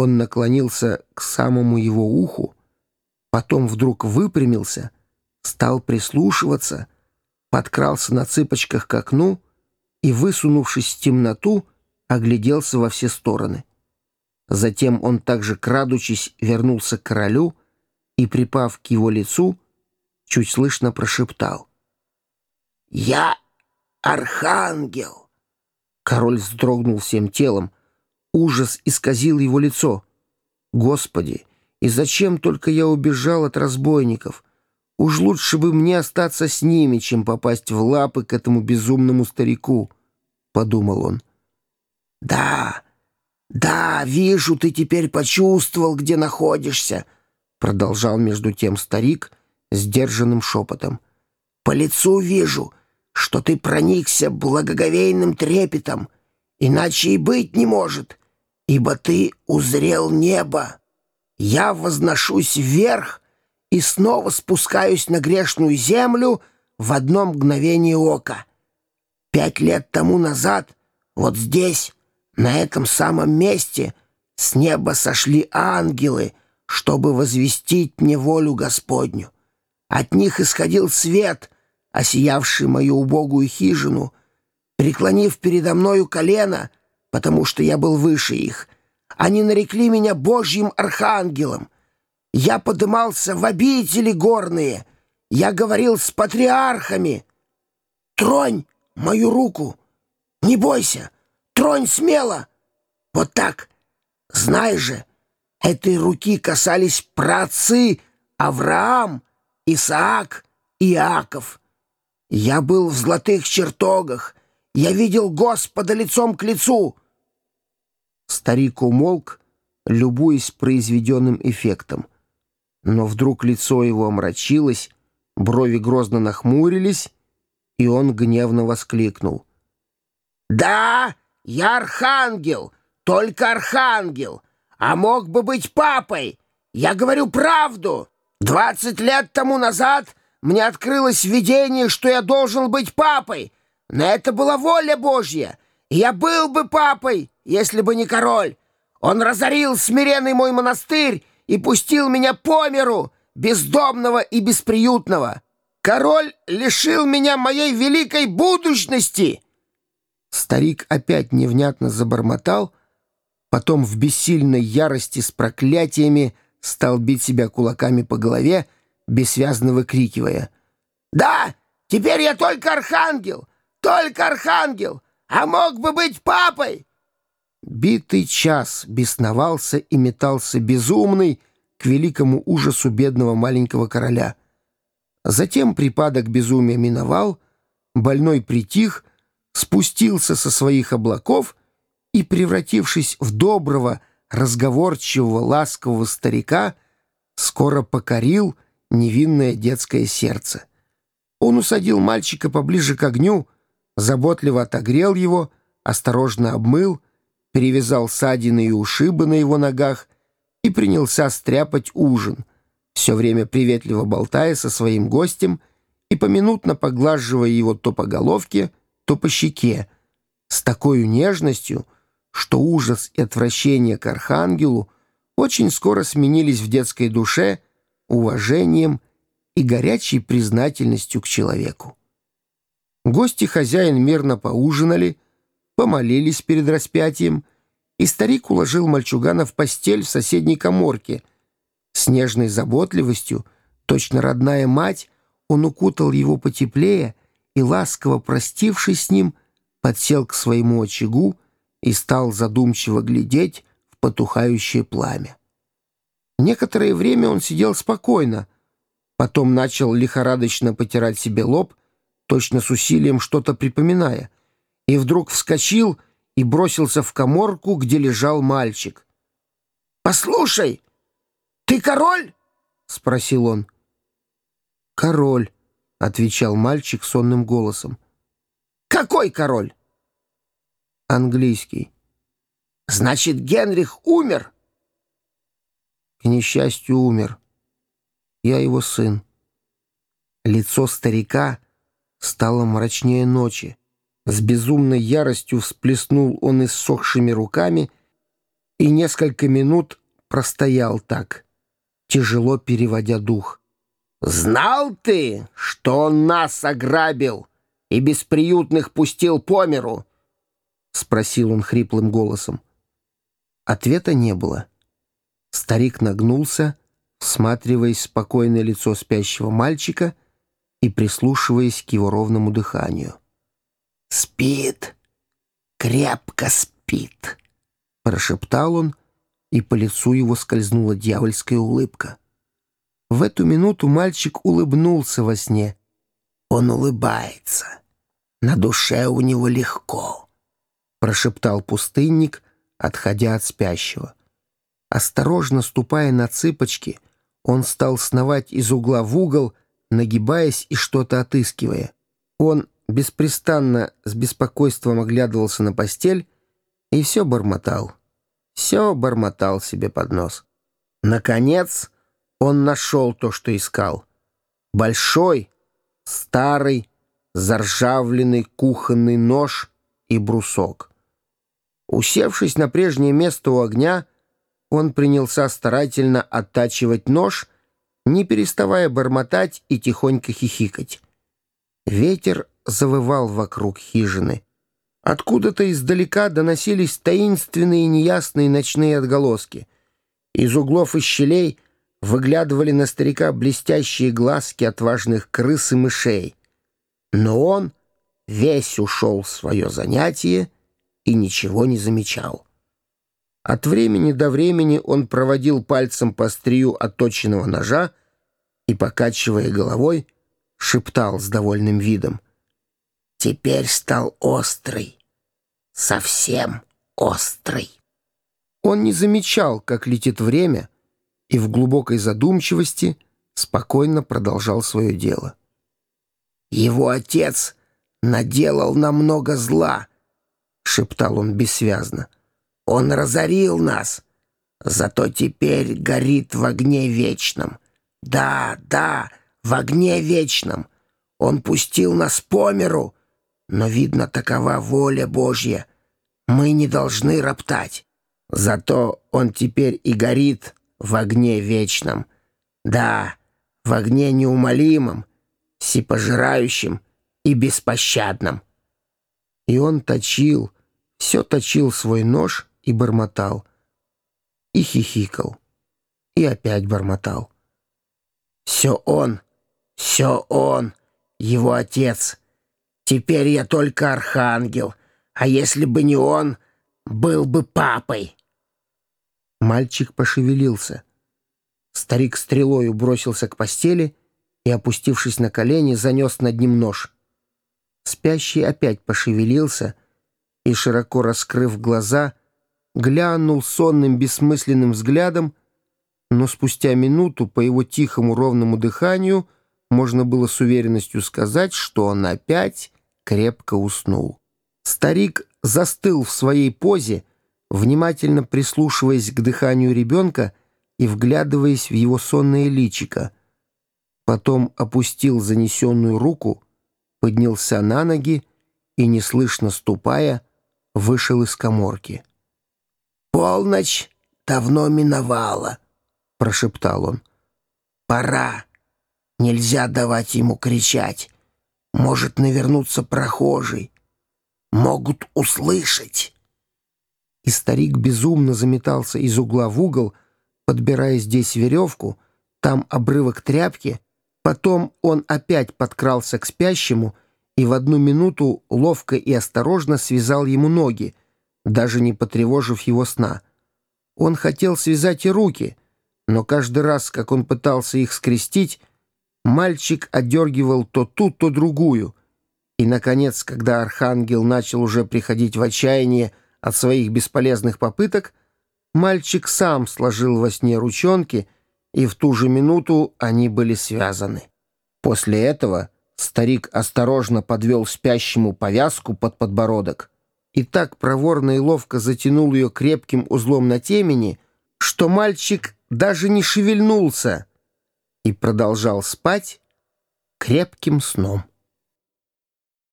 Он наклонился к самому его уху, потом вдруг выпрямился, стал прислушиваться, подкрался на цыпочках к окну и, высунувшись в темноту, огляделся во все стороны. Затем он также, крадучись, вернулся к королю и, припав к его лицу, чуть слышно прошептал. «Я архангел!» Король вздрогнул всем телом. Ужас исказил его лицо. «Господи, и зачем только я убежал от разбойников? Уж лучше бы мне остаться с ними, чем попасть в лапы к этому безумному старику», — подумал он. «Да, да, вижу, ты теперь почувствовал, где находишься», — продолжал между тем старик сдержанным шепотом. «По лицу вижу, что ты проникся благоговейным трепетом, иначе и быть не может, ибо ты узрел небо. Я возношусь вверх и снова спускаюсь на грешную землю в одно мгновение ока. Пять лет тому назад, вот здесь, на этом самом месте, с неба сошли ангелы, чтобы возвестить мне волю Господню. От них исходил свет — осиявший мою убогую хижину, преклонив передо мною колено, потому что я был выше их. Они нарекли меня Божьим архангелом. Я подымался в обители горные, я говорил с патриархами. Тронь мою руку, не бойся, тронь смело. Вот так. Знай же, этой руки касались праотцы Авраам, Исаак, Иаков. Я был в золотых чертогах. Я видел Господа лицом к лицу. Старик умолк, любуясь произведенным эффектом. Но вдруг лицо его омрачилось, брови грозно нахмурились, и он гневно воскликнул. «Да, я архангел, только архангел, а мог бы быть папой. Я говорю правду. Двадцать лет тому назад мне открылось видение, что я должен быть папой. Но это была воля Божья. И я был бы папой, если бы не король. Он разорил смиренный мой монастырь и пустил меня по миру, бездомного и бесприютного. Король лишил меня моей великой будущности. Старик опять невнятно забормотал, потом в бессильной ярости с проклятиями стал бить себя кулаками по голове, бессвязно выкрикивая. «Да, теперь я только архангел, только архангел, а мог бы быть папой!» Битый час бесновался и метался безумный к великому ужасу бедного маленького короля. Затем припадок безумия миновал, больной притих, спустился со своих облаков и, превратившись в доброго, разговорчивого, ласкового старика, скоро покорил — невинное детское сердце. Он усадил мальчика поближе к огню, заботливо отогрел его, осторожно обмыл, перевязал ссадины и ушибы на его ногах и принялся стряпать ужин, все время приветливо болтая со своим гостем и поминутно поглаживая его то по головке, то по щеке, с такой нежностью, что ужас и отвращение к архангелу очень скоро сменились в детской душе уважением и горячей признательностью к человеку. Гости хозяин мирно поужинали, помолились перед распятием, и старик уложил мальчугана в постель в соседней коморке. С нежной заботливостью, точно родная мать, он укутал его потеплее и, ласково простившись с ним, подсел к своему очагу и стал задумчиво глядеть в потухающее пламя. Некоторое время он сидел спокойно, потом начал лихорадочно потирать себе лоб, точно с усилием что-то припоминая, и вдруг вскочил и бросился в коморку, где лежал мальчик. «Послушай, ты король?» — спросил он. «Король», — отвечал мальчик сонным голосом. «Какой король?» «Английский». «Значит, Генрих умер?» К несчастью, умер. Я его сын. Лицо старика стало мрачнее ночи. С безумной яростью всплеснул он иссохшими руками и несколько минут простоял так, тяжело переводя дух. «Знал ты, что он нас ограбил и бесприютных пустил по миру?» — спросил он хриплым голосом. Ответа не было. Старик нагнулся, всматриваясь в спокойное лицо спящего мальчика и прислушиваясь к его ровному дыханию. «Спит, крепко спит», — прошептал он, и по лицу его скользнула дьявольская улыбка. В эту минуту мальчик улыбнулся во сне. «Он улыбается. На душе у него легко», — прошептал пустынник, отходя от спящего. Осторожно ступая на цыпочки, он стал сновать из угла в угол, нагибаясь и что-то отыскивая. Он беспрестанно с беспокойством оглядывался на постель и все бормотал. Все бормотал себе под нос. Наконец он нашел то, что искал. Большой, старый, заржавленный кухонный нож и брусок. Усевшись на прежнее место у огня, он принялся старательно оттачивать нож, не переставая бормотать и тихонько хихикать. Ветер завывал вокруг хижины. Откуда-то издалека доносились таинственные неясные ночные отголоски. Из углов и щелей выглядывали на старика блестящие глазки отважных крыс и мышей. Но он весь ушел в свое занятие и ничего не замечал. От времени до времени он проводил пальцем по острию отточенного ножа и, покачивая головой, шептал с довольным видом. «Теперь стал острый, совсем острый». Он не замечал, как летит время, и в глубокой задумчивости спокойно продолжал свое дело. «Его отец наделал нам много зла», — шептал он бессвязно. Он разорил нас, зато теперь горит в огне вечном. Да, да, в огне вечном. Он пустил нас по миру, но, видно, такова воля Божья. Мы не должны роптать. Зато он теперь и горит в огне вечном. Да, в огне неумолимом, всепожирающем и беспощадном. И он точил, все точил свой нож и бормотал. И хихикал. И опять бормотал. «Все он, все он, его отец. Теперь я только архангел, а если бы не он, был бы папой». Мальчик пошевелился. Старик стрелою бросился к постели и, опустившись на колени, занес над ним нож. Спящий опять пошевелился и, широко раскрыв глаза, глянул сонным бессмысленным взглядом, но спустя минуту по его тихому ровному дыханию можно было с уверенностью сказать, что он опять крепко уснул. Старик застыл в своей позе, внимательно прислушиваясь к дыханию ребенка и вглядываясь в его сонное личико. Потом опустил занесенную руку, поднялся на ноги и, неслышно ступая, вышел из коморки. «Полночь давно миновала», — прошептал он. «Пора. Нельзя давать ему кричать. Может навернуться прохожий. Могут услышать». И старик безумно заметался из угла в угол, подбирая здесь веревку, там обрывок тряпки. Потом он опять подкрался к спящему и в одну минуту ловко и осторожно связал ему ноги, даже не потревожив его сна. Он хотел связать и руки, но каждый раз, как он пытался их скрестить, мальчик отдергивал то ту, то другую. И, наконец, когда архангел начал уже приходить в отчаяние от своих бесполезных попыток, мальчик сам сложил во сне ручонки, и в ту же минуту они были связаны. После этого старик осторожно подвел спящему повязку под подбородок, и так проворно и ловко затянул ее крепким узлом на темени, что мальчик даже не шевельнулся и продолжал спать крепким сном.